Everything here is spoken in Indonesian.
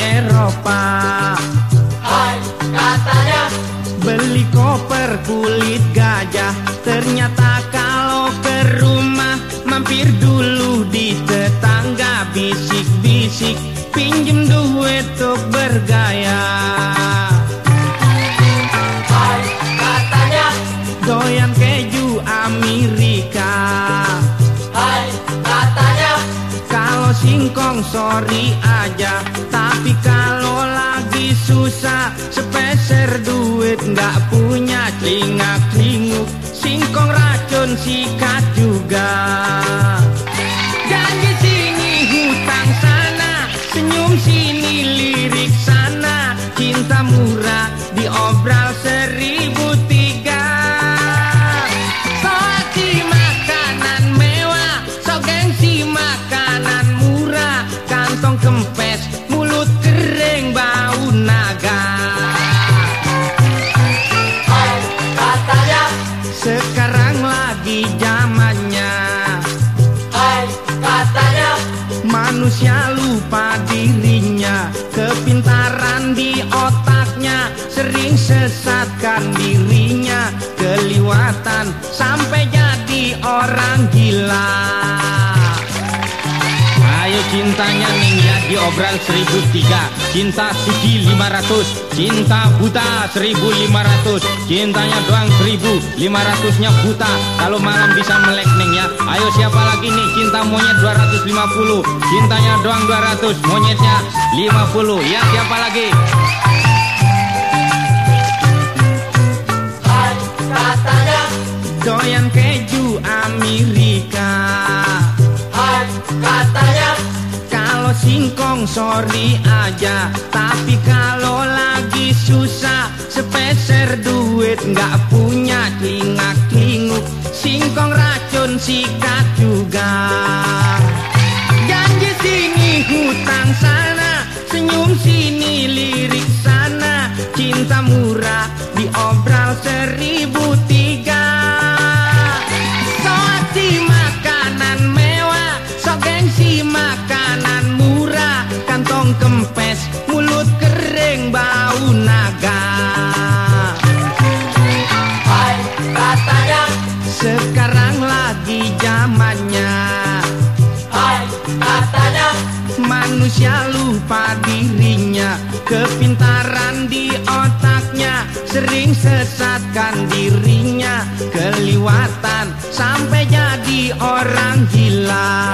Eropa. Hai katanya. Beli koper kulit gajah. Ternyata kalau ke rumah Mampir dulu di tetangga. Bisik-bisik Pinjem duit untuk bergaya. Hai katanya. Doyan keju Amerika sorry aja. Tapi kalau lagi susah Sepeser duit nggak punya Celingak celinguk Singkong racun sikat juga Kempes Mulut kering bau naga. Hai katanya. Sekarang lagi zamannya. Hai katanya. Manusia lupa dirinya Kepintaran di otaknya Sering sesatkan dirinya Keliwatan sampai jadi orang gila cintanya ya diobral seribu tiga. Cinta suci lima ratus. Cinta buta seribu lima ratus. Cintanya doang seribu lima ratusnya buta. Kalau malam bisa melek neng ya. Ayo siapa lagi nih? Cinta monyet 250 Cintanya doang 200 Monyetnya 50 Ya siapa lagi sorry aja. Tapi kalau lagi susah Sepeser duit nggak punya. Celingak celinguk Singkong racun sikat juga. Janji sini hutang sana Senyum sini lirik sana. Cinta sing bau naga. Hai katanya Sekarang lagi zamannya. Hai katanya Manusia lupa dirinya. Kepintaran di otaknya Sering sesatkan dirinya. Keliwatan sampai jadi orang gila.